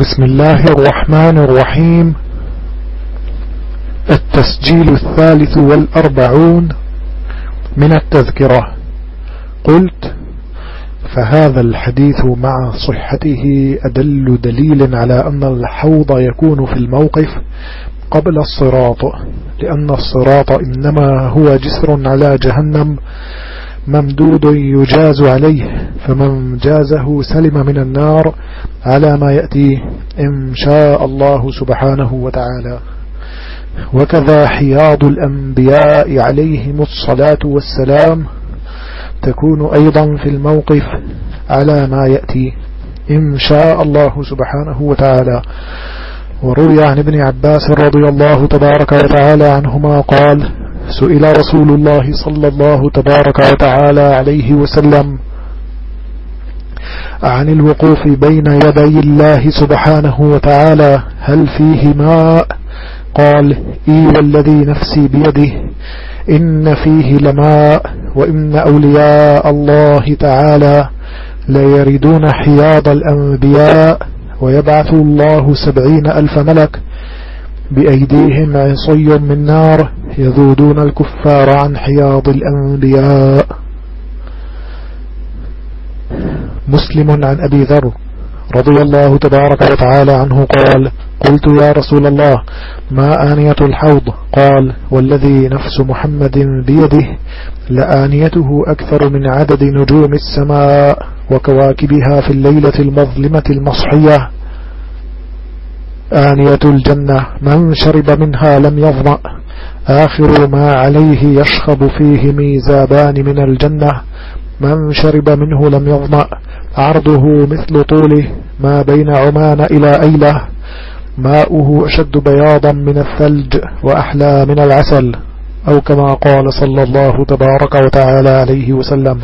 بسم الله الرحمن الرحيم. التسجيل الثالث والأربعون من التذكرة. قلت فهذا الحديث مع صحته أدل دليل على أن الحوض يكون في الموقف قبل الصراط لأن الصراط إنما هو جسر على جهنم. ممدود يجاز عليه فمن جازه سلم من النار على ما يأتي إن شاء الله سبحانه وتعالى. وكذا حياض الأنبياء عليهم الصلاة والسلام تكون أيضا في الموقف على ما يأتي إن شاء الله سبحانه وتعالى. وروي عن ابن عباس رضي الله تبارك وتعالى عنهما قال سئل رسول الله صلى الله تبارك وتعالى عليه وسلم عن الوقوف بين يدي الله سبحانه وتعالى هل فيه ماء؟ قال إي والذي نفسي بيده إن فيه لماء وإن أولياء الله تعالى ليردون حياض الأنبياء ويبعث الله سبعين ألف ملك بأيديهم عصي من نار يذودون الكفار عن حياض الأنبياء. مسلم عن أبي ذر رضي الله تبارك وتعالى عنه قال قلت يا رسول الله ما آنية الحوض؟ قال والذي نفس محمد بيده لآنيته أكثر من عدد نجوم السماء وكواكبها في الليلة المظلمة المصحية. آنية الجنة من شرب منها لم يظمأ. آخر ما عليه يشخب فيه ميزابان من الجنة من شرب منه لم يظمأ. عرضه مثل طوله ما بين عمان إلى أيلة. ماؤه أشد بياضا من الثلج وأحلى من العسل. أو كما قال صلى الله تبارك وتعالى عليه وسلم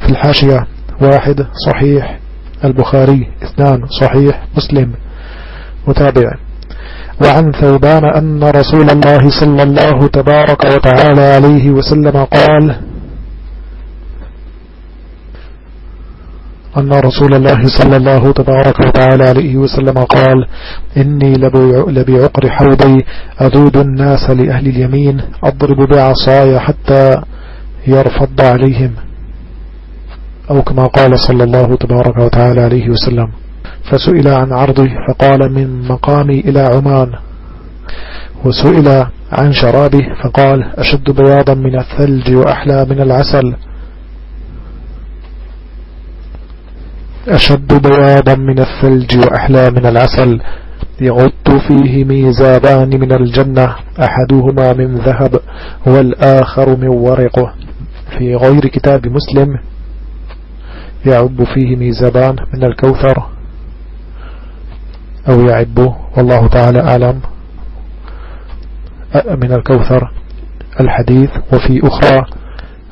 في الحاشية واحد صحيح البخاري اثنان صحيح مسلم. متابع وعن ثوبان أن رسول الله صلى الله تبارك وتعالى عليه وسلم قال أن رسول الله صلى الله تبارك وتعالى عليه وسلم قال إني لبعقر حوضي أذود الناس لأهل اليمين أضرب بعصاي حتى يرفض عليهم. أو كما قال صلى الله تبارك وتعالى عليه وسلم. فسئل عن عرضه فقال من مقامي إلى عمان. وسئل عن شرابه فقال أشد بياضا من الثلج وأحلى من العسل. أشد بياضا من الثلج وأحلى من العسل. يغط فيه ميزابان من الجنة أحدهما من ذهب والآخر من ورقه. في غير كتاب مسلم يعب فيه ميزابان من الكوثر. أو يعب والله تعالى أعلم. من الكوثر الحديث وفي أخرى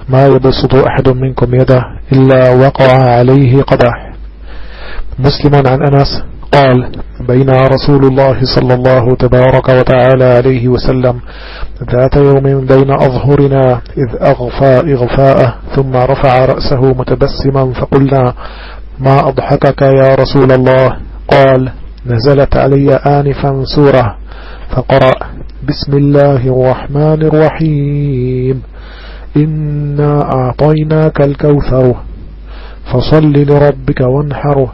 ما يبسط أحد منكم يده إلا وقع عليه قدح. مسلم عن أنس قال بين رسول الله صلى الله تبارك وتعالى عليه وسلم ذات يوم بين أظهرنا إذ أغفى إغفاءه ثم رفع رأسه متبسما فقلنا ما أضحكك يا رسول الله؟ قال نزلت علي آنفا سورة فقرأ بسم الله الرحمن الرحيم إنا أعطيناك الكوثر فصل لربك وانحره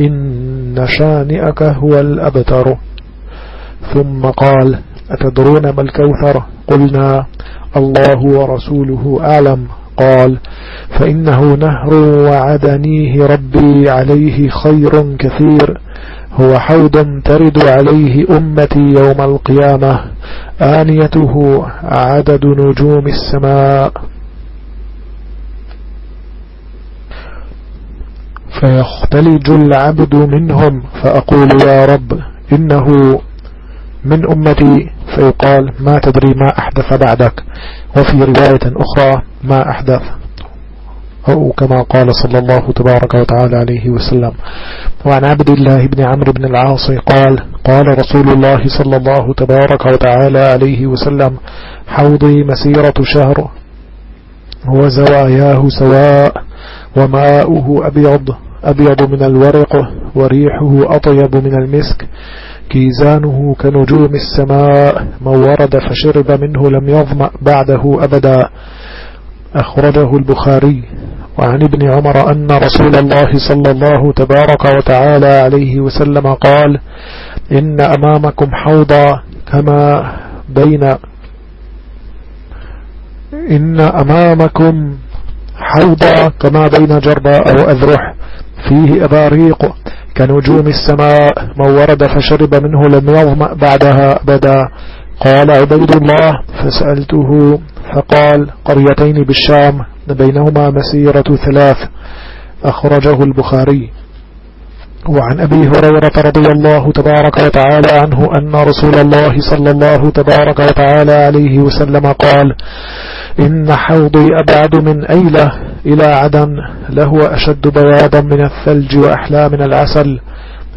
إن شانئك هو الأبتر. ثم قال أتدرون ما الكوثر؟ قلنا الله ورسوله أعلم. قال فإنه نهر وعدنيه ربي عليه خير كثير. هو حوض ترد عليه أمتي يوم القيامة آنيته عدد نجوم السماء. فيختلج العبد منهم فأقول يا رب إنه من أمتي. فيقال ما تدري ما أحدث بعدك. وفي رواية أخرى ما أحدث. أو كما قال صلى الله تبارك وتعالى عليه وسلم. وعن عبد الله بن عمرو بن العاص قال قال رسول الله صلى الله تبارك وتعالى عليه وسلم حوضي مسيرة شهر وزواياه سواء وماؤه أبيض أبيض من الورق وريحه أطيب من المسك كيزانه كنجوم السماء من ورد فشرب منه لم يظمأ بعده أبدا. أخرجه البخاري. وعن ابن عمر أن رسول الله صلى الله تبارك وتعالى عليه وسلم قال إن أمامكم حوضا كما بين إن أمامكم حوضا كما بين جرباء وأذرح فيه أباريق كنجوم السماء من ورد فشرب منه لم يظمأ بعدها أبدا. قال عبيد الله فسألته فقال قريتين بالشام. بينهما مسيرة ثلاث أخرجه البخاري. وعن أبي هريرة رضي الله تبارك وتعالى عنه أن رسول الله صلى الله تبارك وتعالى عليه وسلم قال إن حوضي أبعد من أيلة إلى عدن لهو أشد بياضا من الثلج وأحلى من العسل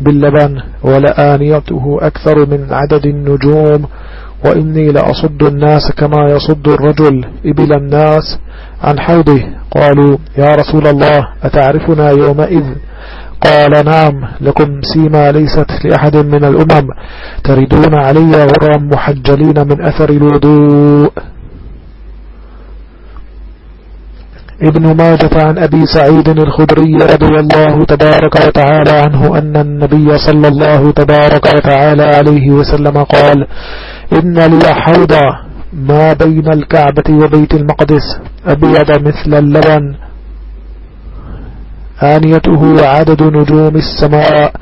باللبن ولآنيته أكثر من عدد النجوم وإني لأصد الناس كما يصد الرجل إبل الناس عن حوضه. قالوا يا رسول الله أتعرفنا يومئذ؟ قال نعم لكم سيما ليست لأحد من الأمم. تردون علي غرا محجلين من أثر الوضوء. ابن ماجة عن أبي سعيد الخدري رضي الله تبارك وتعالى عنه أن النبي صلى الله تبارك وتعالى عليه وسلم قال إن لي حوضا ما بين الكعبة وبيت المقدس أبيض مثل اللبن آنيته عدد نجوم السماء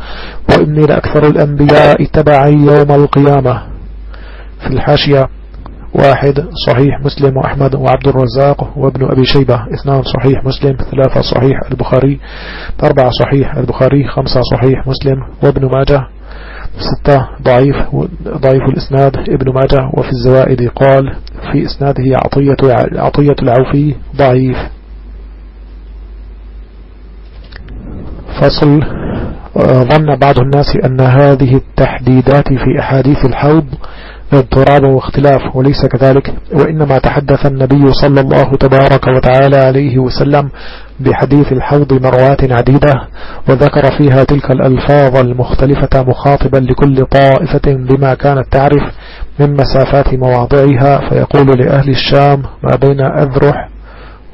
وإني لأكثر الأنبياء تبعا يوم القيامة في الحاشية واحد صحيح مسلم وأحمد وعبد الرزاق وابن أبي شيبة اثنان صحيح مسلم ثلاثة صحيح البخاري أربعة صحيح البخاري خمسة صحيح مسلم وابن ماجه ستة ضعيف ضعيف الإسناد. ابن ماجه وفي الزوائد قال في إسناده عطية, عطية العوفي ضعيف. فصل ظن بعض الناس أن هذه التحديدات في أحاديث الحوض اضطراب واختلاف وليس كذلك وإنما تحدث النبي صلى الله تبارك وتعالى عليه وسلم بحديث الحوض مروات عديدة وذكر فيها تلك الألفاظ المختلفة مخاطبا لكل طائفة بما كانت تعرف من مسافات مواضعها فيقول لأهل الشام ما بين أذرح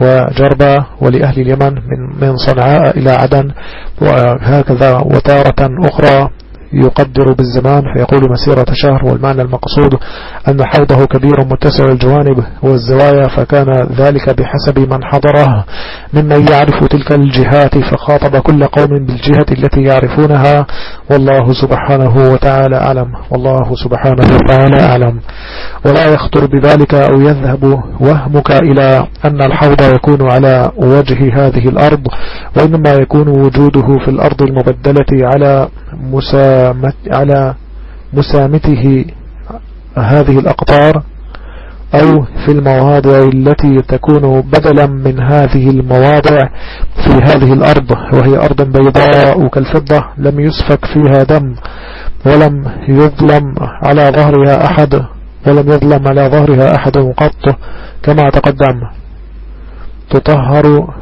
وجربة ولأهل اليمن من, صنعاء إلى عدن وهكذا وتارة أخرى. يقدر بالزمان فيقول مسيرة شهر والمعنى المقصود أن حوضه كبير متسع الجوانب والزوايا فكان ذلك بحسب من حضره. ممن يعرف تلك الجهات فخاطب كل قوم بالجهة التي يعرفونها. والله سبحانه وتعالى أعلم. والله سبحانه وتعالى أعلم. ولا يخطر بذلك أو يذهب وهمك إلى أن الحوض يكون على وجه هذه الأرض وإنما يكون وجوده في الأرض المبدلة على مسامت على مسامته هذه الأقطار أو في المواضع التي تكون بدلا من هذه المواضع في هذه الأرض وهي أرض بيضاء كالفضة لم يسفك فيها دم ولم يظلم على ظهرها أحد ولم يظلم على ظهرها أحد قط كما تقدم. تطهر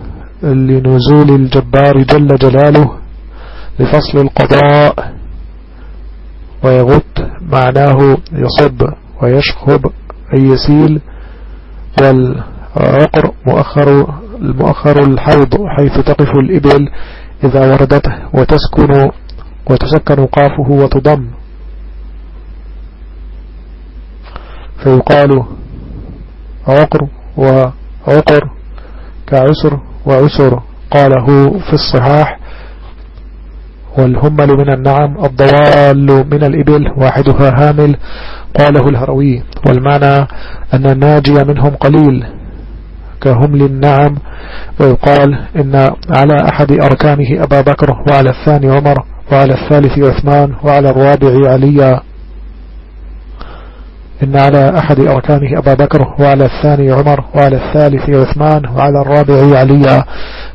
لنزول الجبار جل جلاله لفصل القضاء. ويغط معناه يصب ويشخب أي يسيل. والعقر مؤخر المؤخر الحوض حيث تقف الإبل إذا وردته وتسكن وتسكن قافه وتضم. فيقال عقر وعقر كعسر وعسر. قاله في الصحاح والهمل من النعم الضوال من الإبل واحدها هامل قاله الهروي. والمعنى أن الناجي منهم قليل كهمل النعم ويقال إن على أحد أركانه أبا بكر وعلى الثاني عمر وعلى الثالث عثمان وعلى الرابع علي. إن على أحد أركانه أبا بكر وعلى الثاني عمر وعلى الثالث عثمان وعلى الرابع علي.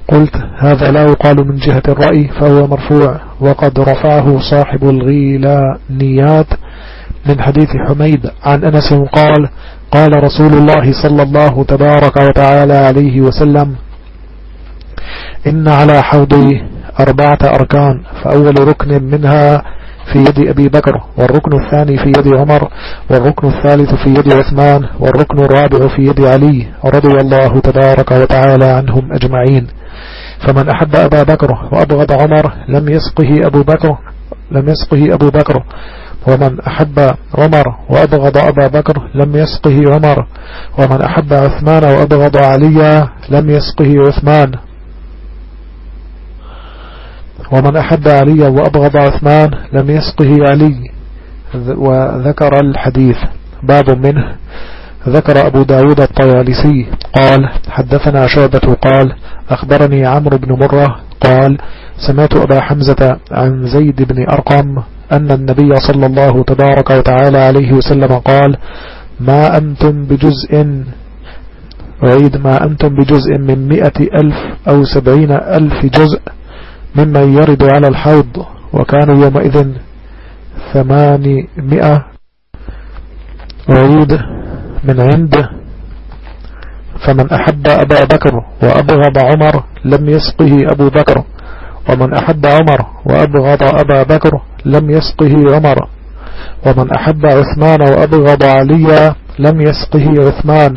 قلت هذا لا يقال من جهة الرأي فهو مرفوع. وقد رفعه صاحب الغيلانيات من حديث حميد عن أنس قال قال رسول الله صلى الله تبارك وتعالى عليه وسلم إن على حوضي أربعة أركان فأول ركن منها في يد أبي بكر والركن الثاني في يد عمر والركن الثالث في يد عثمان والركن الرابع في يد علي رضي الله تبارك وتعالى عنهم أجمعين. فمن أحب أبا بكر وأبغض عمر لم يسقه أبو بكر لم يسقه أبو بكر. ومن أحب عمر وأبغض أبا بكر لم يسقه عمر. ومن أحب عثمان وأبغض علي لم يسقه عثمان. ومن أحب علي وأبغض عثمان لم يسقه علي. وذكر الحديث. باب منه. ذكر أبو داود الطيالسي قال حدثنا شعبة قال أخبرني عمرو بن مرة قال سمعت أبا حمزة عن زيد بن أرقم أن النبي صلى الله تبارك وتعالى عليه وسلم قال ما أنتم بجزء وعيد ما أنتم بجزء من مئة ألف أو سبعين ألف جزء ممن يرد على الحوض وكانوا يومئذ ثمانمائة وعيد من عنده فمن أحب أبا بكر وأبغض عمر لم يسقه أبو بكر ومن أحب عمر وأبغض أبا بكر لم يسقه عمر ومن أحب عثمان وأبغض علي لم يسقه عثمان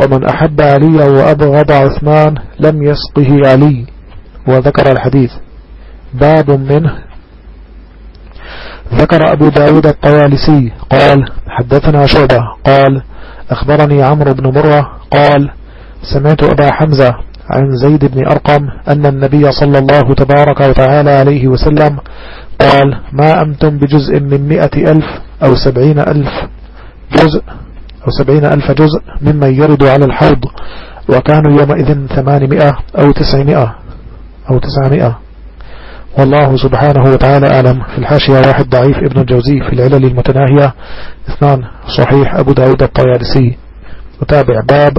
ومن أحب علي وأبغض عثمان لم يسقه علي. وذكر الحديث. باب منه. ذكر أبو داود الطوالسي قال حدثنا شعبة قال أخبرني عمرو بن مرة قال سمعت أبا حمزة عن زيد بن أرقم أن النبي صلى الله تبارك وتعالى عليه وسلم قال ما أنتم بجزء من مئة ألف أو سبعين ألف جزء أو سبعين ألف جزء ممن يرد على الحوض وكانوا يومئذ ثمانمائة أو تسعمائة أو تسعمائة. والله سبحانه وتعالى أعلم. في الحاشية واحد ضعيف ابن الجوزي في العلل المتناهية. اثنان صحيح أبو داود الطيالسي. وتابع باب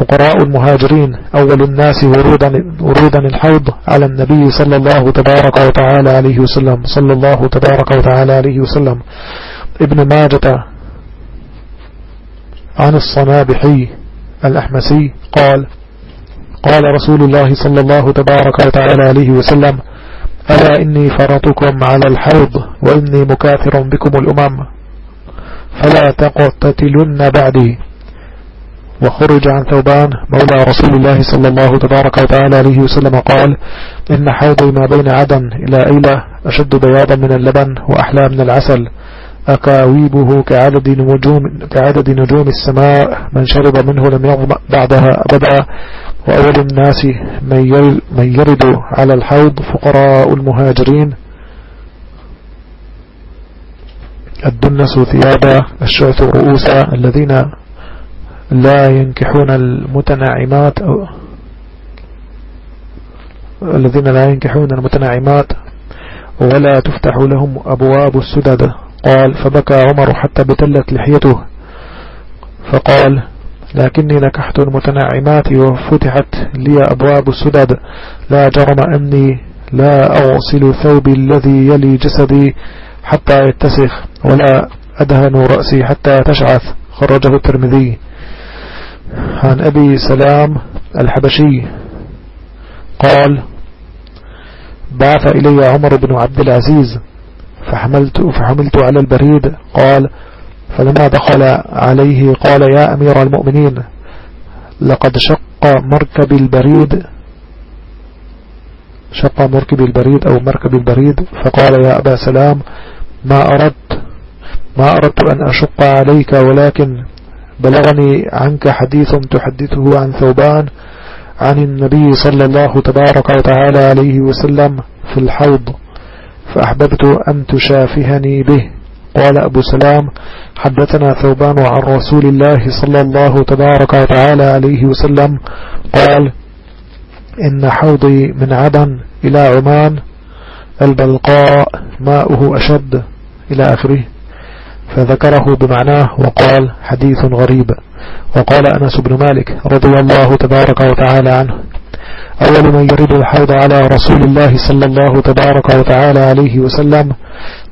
فقراء المهاجرين. أول الناس ورودا, ورودا الحوض على النبي صلى الله تبارك وتعالى عليه وسلم. صلى الله تبارك وتعالى عليه وسلم. ابن ماجة عن الصنابحي الأحمسي قال قال رسول الله صلى الله تبارك وتعالى عليه وسلم ألا إني فرطكم على الحوض وإني مكاثر بكم الأمم. فلا تقتتلن بعدي. وخرج عن ثوبان مولى رسول الله صلى الله تبارك وتعالى عليه وسلم قال إن حوضي ما بين عدن إلى أيلة أشد بياضا من اللبن وأحلى من العسل. أكاويبه كعدد نجوم, كعدد نجوم السماء من شرب منه لم يظمأ بعدها أبدا. وأول الناس من يرد على الحوض فقراء المهاجرين. الدنس ثيابا الشعث رؤوسا الذين لا ينكحون المتناعمات أو الذين لا ينكحون المتناعمات ولا تفتح لهم أبواب السدد. قال فبكى عمر حتى بتلت لحيته. فقال لكني نكحت المتناعمات وفتحت لي أبواب السدد لا جرم أني لا أغسل ثوبي الذي يلي جسدي حتى يتسخ ولا أدهن رأسي حتى تشعث خرجه الترمذي. عن أبي سلام الحبشي قال بعث إلي عمر بن عبد العزيز فحملت, فحملت على البريد. قال فلما دخل عليه قال يا أمير المؤمنين لقد شق مركب البريد شق مركب البريد أو مركب البريد فقال يا أبا سلام ما أردت ما أردت أن أشق عليك ولكن بلغني عنك حديث تحدثه عن ثوبان عن النبي صلى الله تبارك وتعالى عليه وسلم في الحوض فأحببت أن تشافهني به. قال أبو سلام حدثنا ثوبان عن رسول الله صلى الله تبارك وتعالى عليه وسلم قال إن حوضي من عدن إلى عمان البلقاء ماؤه أشد إلى آخره. فذكره بمعناه وقال حديث غريب. وقال أنس بن مالك رضي الله تبارك وتعالى عنه أول من يرد الحوض على رسول الله صلى الله تبارك وتعالى عليه وسلم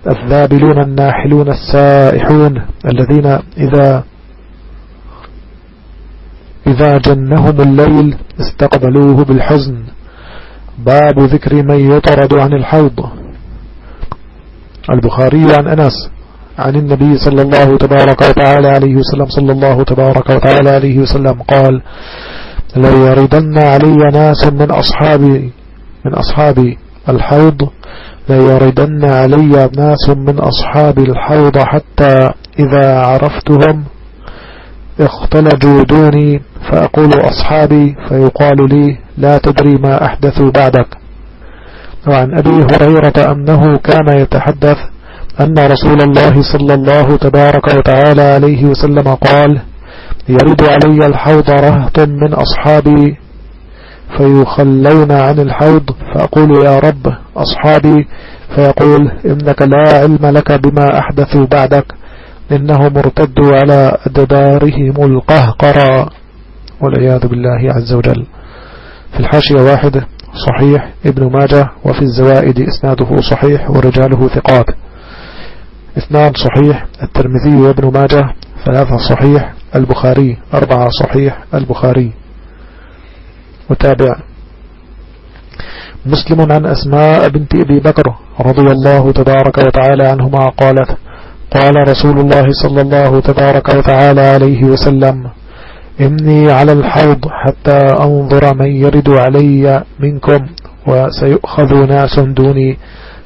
الذابلون الناحلون السائحون الذين إذا إذا جنهم الليل استقبلوه بالحزن. باب ذكر من يطرد عن الحوض. البخاري عن أنس عن النبي صلى الله تبارك وتعالى عليه وسلم صلى الله تبارك وتعالى عليه وسلم قال لو يردن علي ناس من أصحابي من أصحاب الحوض ليردن علي ناس من أصحاب الحوض حتى إذا عرفتهم اختلجوا دوني فأقول أصحابي فيقال لي لا تدري ما أحدثوا بعدك. وعن أبي هريرة أنه كان يتحدث أن رسول الله صلى الله تبارك وتعالى عليه وسلم قال يرد علي الحوض رهط من أصحابي فيخلون عن الحوض فأقول يا رب أصحابي فيقول إنك لا علم لك بما أحدثوا بعدك إنهم ارتدوا على أدبارهم القهقرى والعياذ بالله عز وجل. في الحاشية واحد صحيح ابن ماجه وفي الزوائد إسناده صحيح ورجاله ثقات. اثنان صحيح الترمذي وابن ماجه ثلاثة صحيح البخاري أربعة صحيح البخاري وتابع مسلم عن أسماء بنت أبي بكر رضي الله تبارك وتعالى عنهما قالت قال رسول الله صلى الله تبارك وتعالى عليه وسلم إني على الحوض حتى أنظر من يرد علي منكم وسيؤخذ ناس دوني.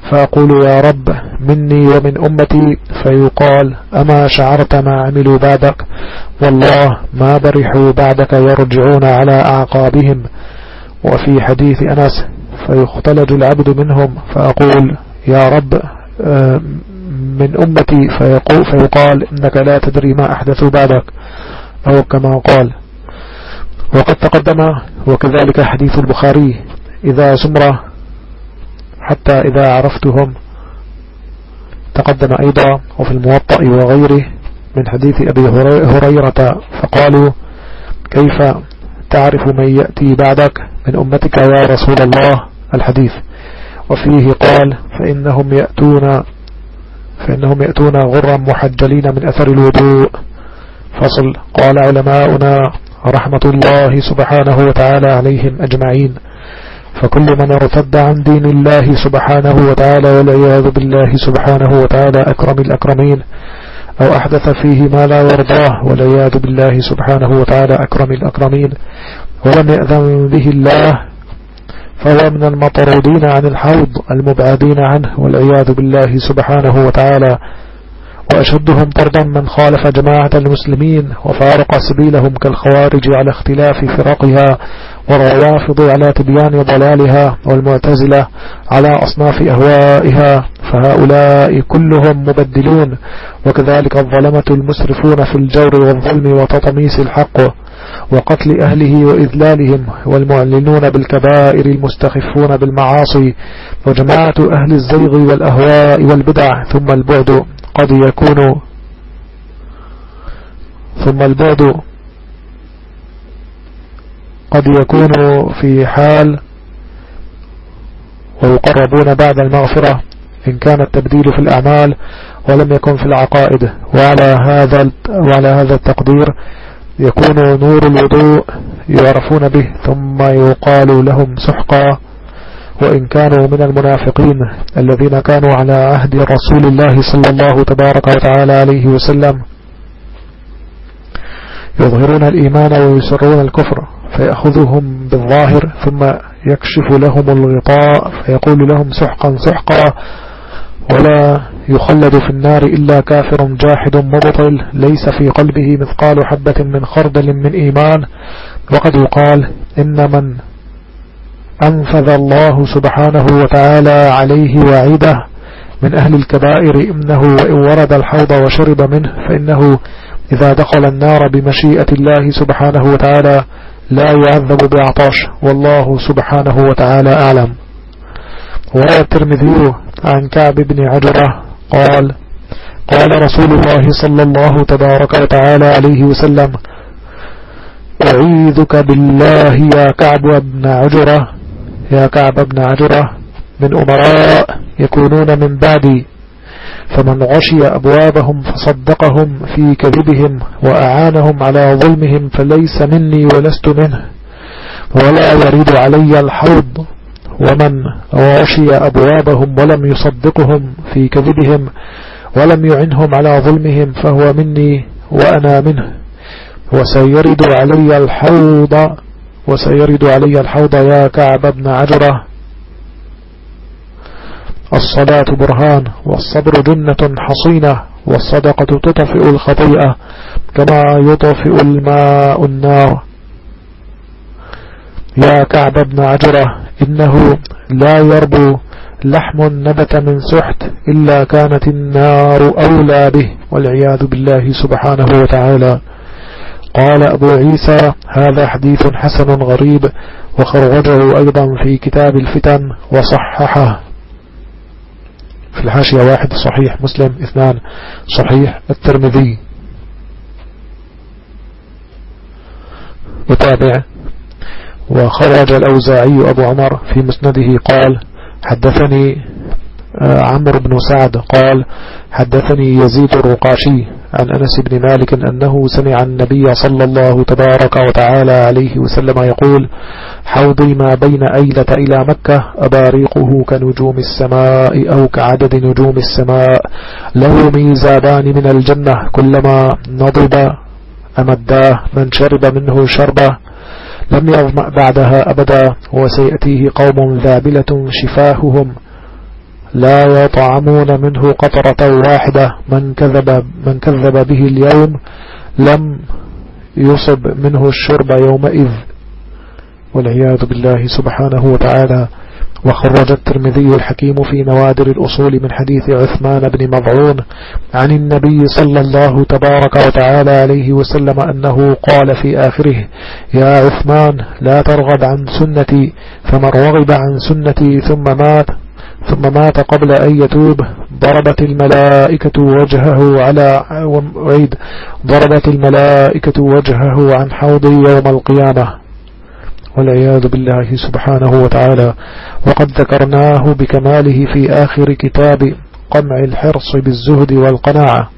فأقول يا رب مني ومن أمتي. فيقال أما شعرت ما عملوا بعدك؟ والله ما برحوا بعدك يرجعون على أعقابهم. وفي حديث أنس فيختلج العبد منهم. فأقول يا رب آه، من أمتي. فيقول فيقال إنك لا تدري ما أحدثوا بعدك. أو كما قال. وقد تقدم وكذلك حديث البخاري إذا سمرة حتى إذا عرفتهم تقدم أيضا وفي الموطأ وغيره من حديث أبي هريرة فقالوا كيف تعرف من يأتي بعدك من أمتك يا رسول الله؟ الحديث. وفيه قال فإنهم يأتون فإنهم يأتون غرا محجلين من أثر الوضوء. فصل. قال علماؤنا رحمة الله سبحانه وتعالى عليهم أجمعين. فكل من ارتد عن دين الله سبحانه وتعالى والعياذ بالله سبحانه وتعالى أكرم الأكرمين أو أحدث فيه ما لا يرضاه والعياذ بالله سبحانه وتعالى أكرم الأكرمين. ولم يأذن به الله فهو من المطرودين عن الحوض المبعدين عنه والعياذ بالله سبحانه وتعالى. وأشدهم طردا من خالف جماعة المسلمين وفارق سبيلهم كالخوارج على اختلاف فرقها. والروافض على تبيان ضلالها والمعتزلة على أصناف أهوائها فهؤلاء كلهم مبدلون. وكذلك الظلمة المسرفون في الجور والظلم وتطميس الحق وقتل أهله وإذلالهم والمعلنون بالكبائر المستخفون بالمعاصي وجماعة أهل الزيغ والأهواء والبدع. ثم البعد قد يكون ثم البعد قد يكون في حال ويقربون بعد المغفرة إن كان التبديل في الأعمال ولم يكن في العقائد. وعلى هذا وعلى هذا التقدير يكون نور الوضوء يعرفون به ثم يقال لهم سحقا. وإن كانوا من المنافقين الذين كانوا على عهد رسول الله صلى الله تبارك وتعالى عليه وسلم يظهرون الإيمان ويسرون الكفر. فيأخذهم بالظاهر ثم يكشف لهم الغطاء فيقول لهم سحقا سحقا ولا يخلد في النار إلا كافر جاحد مبطل ليس في قلبه مثقال حبة من خردل من إيمان. وقد يقال إن من أنفذ الله سبحانه وتعالى عليه وعيده من أهل الكبائر إنه وإن ورد الحوض وشرب منه فإنه إذا دخل النار بمشيئة الله سبحانه وتعالى لا يعذب بعطاش والله سبحانه وتعالى أعلم. وروى الترمذي عن كعب بن عجرة قال قال رسول الله صلى الله تبارك وتعالى عليه وسلم أعيذك بالله يا كعب بن عجرة. يا كعب بن عجرة من أمراء يكونون من بعدي. فمن غشي أبوابهم فصدقهم في كذبهم وأعانهم على ظلمهم فليس مني ولست منه ولا يريد علي الحوض ومن غشي أبوابهم ولم يصدقهم في كذبهم ولم يعنهم على ظلمهم فهو مني وأنا منه. وسيرد علي الحوض وسيرد علي الحوض يا كعب بن عجرة. الصلاة برهان والصبر جنة حصينة والصدقة تطفئ الخطيئة كما يطفئ الماء النار. يا كعب بن عجرة إنه لا يربو لحم نبت من سحت إلا كانت النار أولى به والعياذ بالله سبحانه وتعالى. قال أبو عيسى هذا حديث حسن غريب وخرجه أيضا في كتاب الفتن وصححه. في الحاشية واحد صحيح مسلم اثنان صحيح. الترمذي. وتابع وخرج الأوزاعي أبو عمر في مسنده قال حدثني آه، عمرو بن سعد قال حدثني يزيد الرقاشي. عن أنس بن مالك أنه سمع النبي صلى الله تبارك وتعالى عليه وسلم يقول حوضي ما بين أيلة إلى مكة أباريقه كنجوم السماء أو كعدد نجوم السماء له ميزابان من الجنة كلما نضب أمداه من شرب منه شربه لم يظمأ بعدها أبدا وسيأتيه قوم ذابلة شفاههم لا يطعمون منه قطرة واحدة. من كذب, من كذب به اليوم لم يصب منه الشرب يومئذ. والعياذ بالله سبحانه وتعالى. وخرج الترمذي الحكيم في نوادر الأصول من حديث عثمان بن مضعون عن النبي صلى الله تبارك وتعالى عليه وسلم أنه قال في آخره يا عثمان لا ترغب عن سنتي. فمن رغب عن سنتي ثم مات ثم مات قبل أن يتوب. ضربت الملائكة وجهه على وعيد ضربت الملائكة وجهه عن حوض يوم القيامة. والعياذ بالله سبحانه وتعالى. وقد ذكرناه بكماله في آخر كتاب قمع الحرص بالزهد والقناعة.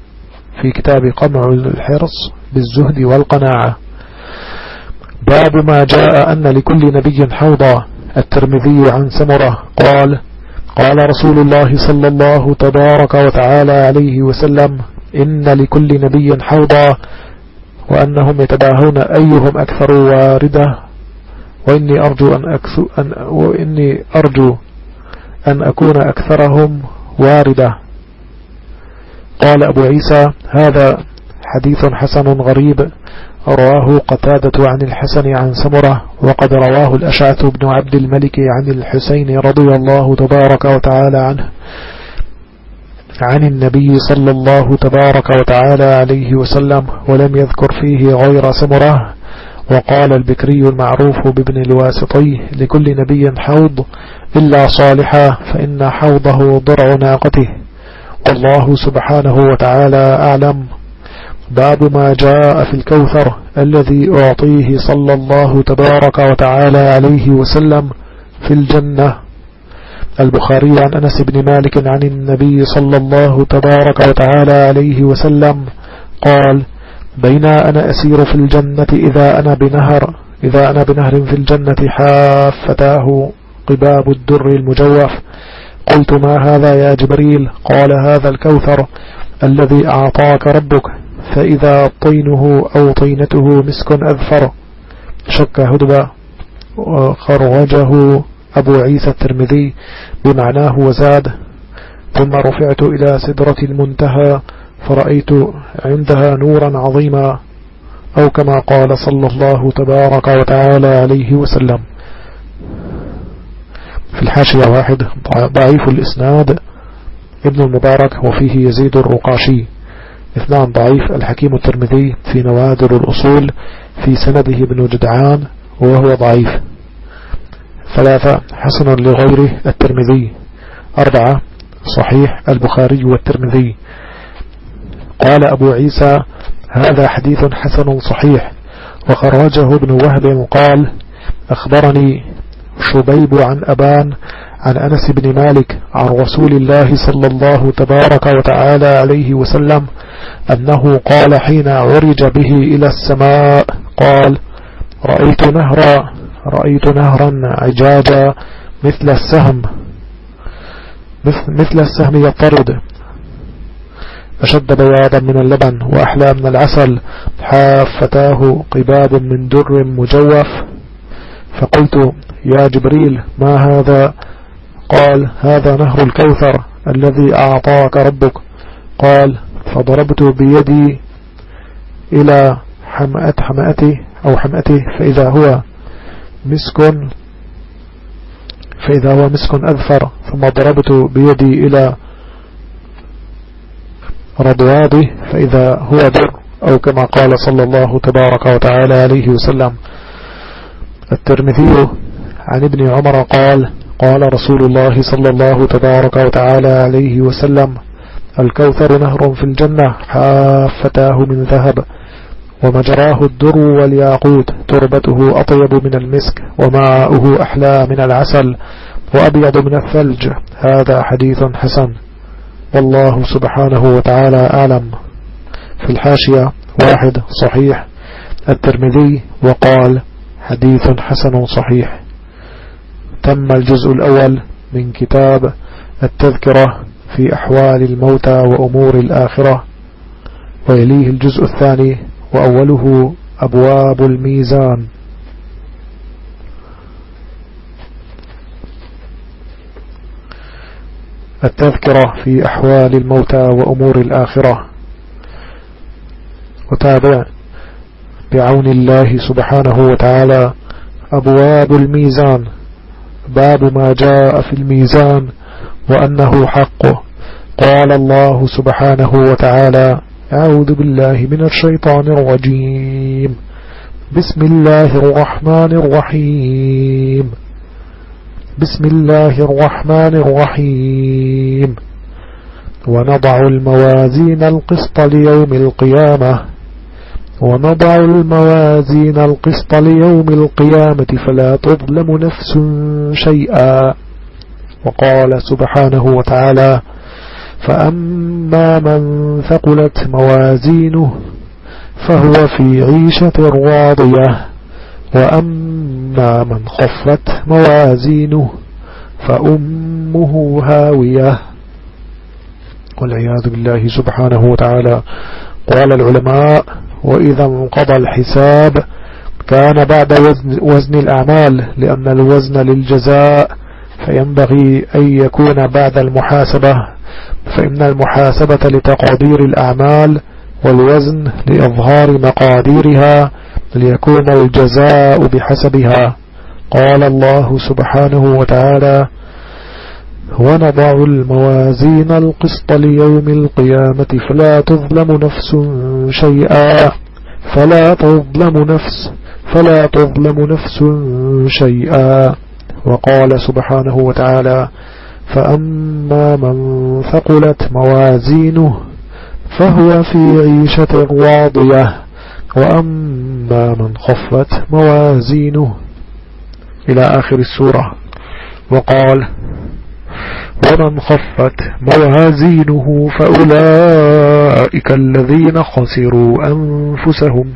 في كتاب قمع الحرص بالزهد والقناعة. باب ما جاء أن لكل نبي حوضا. الترمذي عن سمرة قال قال رسول الله صلى الله تبارك وتعالى عليه وسلم إن لكل نبي حوضا وأنهم يتباهون أيهم أكثر واردة. وإني أرجو أن, أكثر أن وإني أرجو أن أكون أكثرهم واردة. قال أبو عيسى هذا حديث حسن غريب. رواه قتادة عن الحسن عن سمرة وقد رواه الأشعث بن عبد الملك عن الحسين رضي الله تبارك وتعالى عنه عن النبي صلى الله تبارك وتعالى عليه وسلم ولم يذكر فيه غير سمرة وقال البكري المعروف بابن الواسطي لكل نبي حوض إلا صالحا فإن حوضه ضرع ناقته والله سبحانه وتعالى أعلم. باب ما جاء في الكوثر الذي أعطيه صلى الله تبارك وتعالى عليه وسلم في الجنة. البخاري عن أنس بن مالك عن النبي صلى الله تبارك وتعالى عليه وسلم قال بين أنا أسير في الجنة إذا أنا بنهر إذا أنا بنهر في الجنة حافتاه قباب الدر المجوف. قلت ما هذا يا جبريل؟ قال هذا الكوثر الذي أعطاك ربك. فإذا طينه أو طينته مسك أذفر شك هدبة وخرجه أبو عيسى الترمذي بمعناه وزاد ثم رفعت إلى سدرة المنتهى فرأيت عندها نورا عظيما أو كما قال صلى الله تبارك وتعالى عليه وسلم. في الحاشية واحد ضعيف الإسناد ابن المبارك وفيه يزيد الرقاشي. اثنان ضعيف الحكيم الترمذي في نوادر الأصول في سنده ابن جدعان وهو ضعيف. ثلاثة حسن لغيره الترمذي. أربعة صحيح البخاري والترمذي. قال أبو عيسى هذا حديث حسن صحيح. وخرجه ابن وهب قال أخبرني شبيب عن أبان عن أنس بن مالك عن رسول الله صلى الله تبارك وتعالى عليه وسلم أنه قال حين عرج به إلى السماء قال رأيت نهرا رأيت نهرا عجاجا مثل السهم مثل السهم يطرد أشد بياضا من اللبن وأحلى من العسل حافتاه قباب من در مجوف فقلت يا جبريل ما هذا؟ قال هذا نهر الكوثر الذي أعطاك ربك. قال فضربت بيدي إلى حمأة حمأتي أو حمأتي فإذا هو مسك فإذا هو مسك أذفر ثم ضربت بيدي إلى رضواده فإذا هو در أو كما قال صلى الله تبارك وتعالى عليه وسلم. الترمذي عن ابن عمر قال قال رسول الله صلى الله تبارك وتعالى عليه وسلم الكوثر نهر في الجنة حافتاه من ذهب ومجراه الدر والياقوت تربته أطيب من المسك وماؤه أحلى من العسل وأبيض من الثلج. هذا حديث حسن. والله سبحانه وتعالى أعلم. في الحاشية واحد صحيح. الترمذي وقال حديث حسن صحيح. تم الجزء الأول من كتاب التذكرة في أحوال الموتى وأمور الآخرة ويليه الجزء الثاني وأوله أبواب الميزان. التذكرة في أحوال الموتى وأمور الآخرة. وتابع بعون الله سبحانه وتعالى أبواب الميزان. باب ما جاء في الميزان وأنه حق. قال الله سبحانه وتعالى أعوذ بالله من الشيطان الرجيم. بسم الله الرحمن الرحيم. بسم الله الرحمن الرحيم. ونضع الموازين القسط ليوم القيامة. ونضع الموازين القسط ليوم القيامة فلا تظلم نفس شيئا. وقال سبحانه وتعالى فأما من ثقلت موازينه فهو في عيشة راضية. وأما من خفت موازينه فأمه هاوية. والعياذ بالله سبحانه وتعالى. قال العلماء وإذا انقضى الحساب كان بعد وزن, وزن الأعمال لأن الوزن للجزاء فينبغي أن يكون بعد المحاسبة فإن المحاسبة لتقدير الأعمال والوزن لإظهار مقاديرها ليكون الجزاء بحسبها. قال الله سبحانه وتعالى ونضع الموازين القسط ليوم القيامة. فلا تظلم نفس شيئا. فلا تظلم نفس فلا تظلم نفس شيئا. وقال سبحانه وتعالى فأما من ثقلت موازينه فهو في عيشة راضية وأما من خفت موازينه. إلى آخر السورة. وقال ومن خفت موازينه فأولئك الذين خسروا أنفسهم.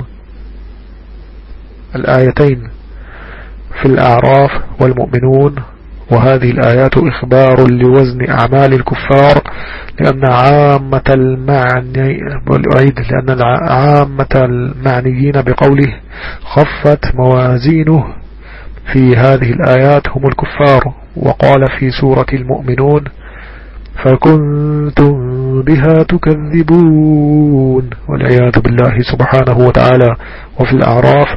الآيتين في الأعراف والمؤمنون وهذه الآيات إخبار لوزن أعمال الكفار لأن عامة المعني لأن عامة المعنيين بقوله خفت موازينه. في هذه الآيات هم الكفار. وقال في سورة المؤمنون فكنتم بها تكذبون والعياذ بالله سبحانه وتعالى. وفي الأعراف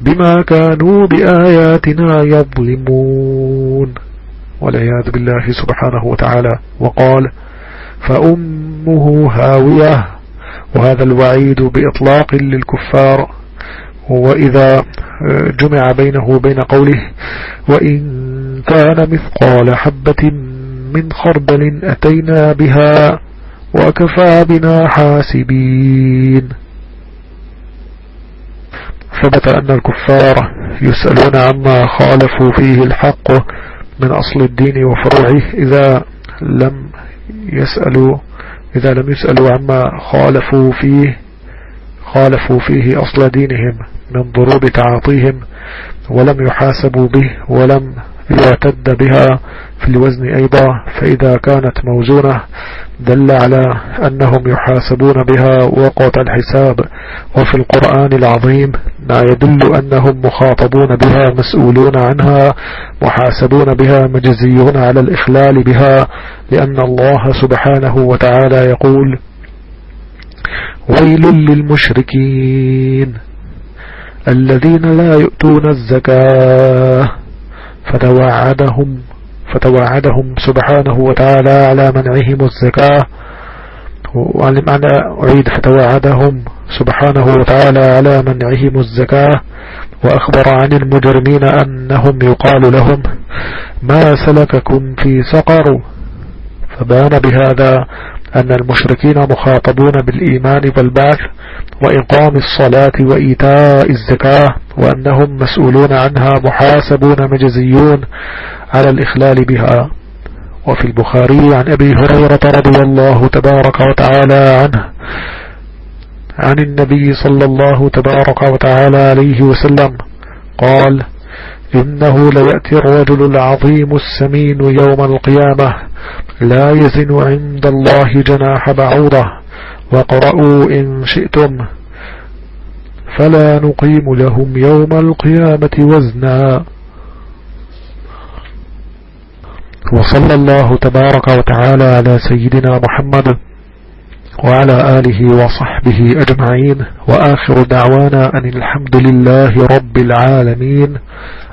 بما كانوا بآياتنا يظلمون والعياذ بالله سبحانه وتعالى. وقال فأمه هاوية وهذا الوعيد بإطلاق للكفار. وإذا جمع بينه وبين قوله وإن كان مثقال حبة من خردل أتينا بها وكفى بنا حاسبين. ثبت أن الكفار يسألون عما خالفوا فيه الحق من أصل الدين وفروعه إذا لم يسألوا إذا لم يسألوا عما خالفوا فيه خالفوا فيه أصل دينهم من ضروب تعاطيهم ولم يحاسبوا به ولم يعتد بها في الوزن أيضا فإذا كانت موزونة دل على أنهم يحاسبون بها وقت الحساب. وفي القرآن العظيم ما يدل أنهم مخاطبون بها مسؤولون عنها محاسبون بها مجزيون على الإخلال بها لأن الله سبحانه وتعالى يقول ويل للمشركين الذين لا يؤتون الزكاة فتوعدهم فتوعدهم سبحانه وتعالى على منعهم الزكاة. ومعنى أعيد فتوعدهم سبحانه وتعالى على منعهم الزكاة. وأخبر عن المجرمين أنهم يقال لهم ما سلككم في سقر؟ فبان بهذا أن المشركين مخاطبون بالإيمان والبعث وإقام الصلاة وإيتاء الزكاة وأنهم مسؤولون عنها محاسبون مجزيون على الإخلال بها. وفي البخاري عن أبي هريرة رضي الله تبارك وتعالى عنه عن النبي صلى الله تبارك وتعالى عليه وسلم قال إنه ليأتي الرجل العظيم السمين يوم القيامة لا يزن عند الله جناح بعوضة وقرأوا إن شئتم فلا نقيم لهم يوم القيامة وزنا. وصلى الله تبارك وتعالى على سيدنا محمد وعلى آله وصحبه أجمعين وآخر دعوانا أن الحمد لله رب العالمين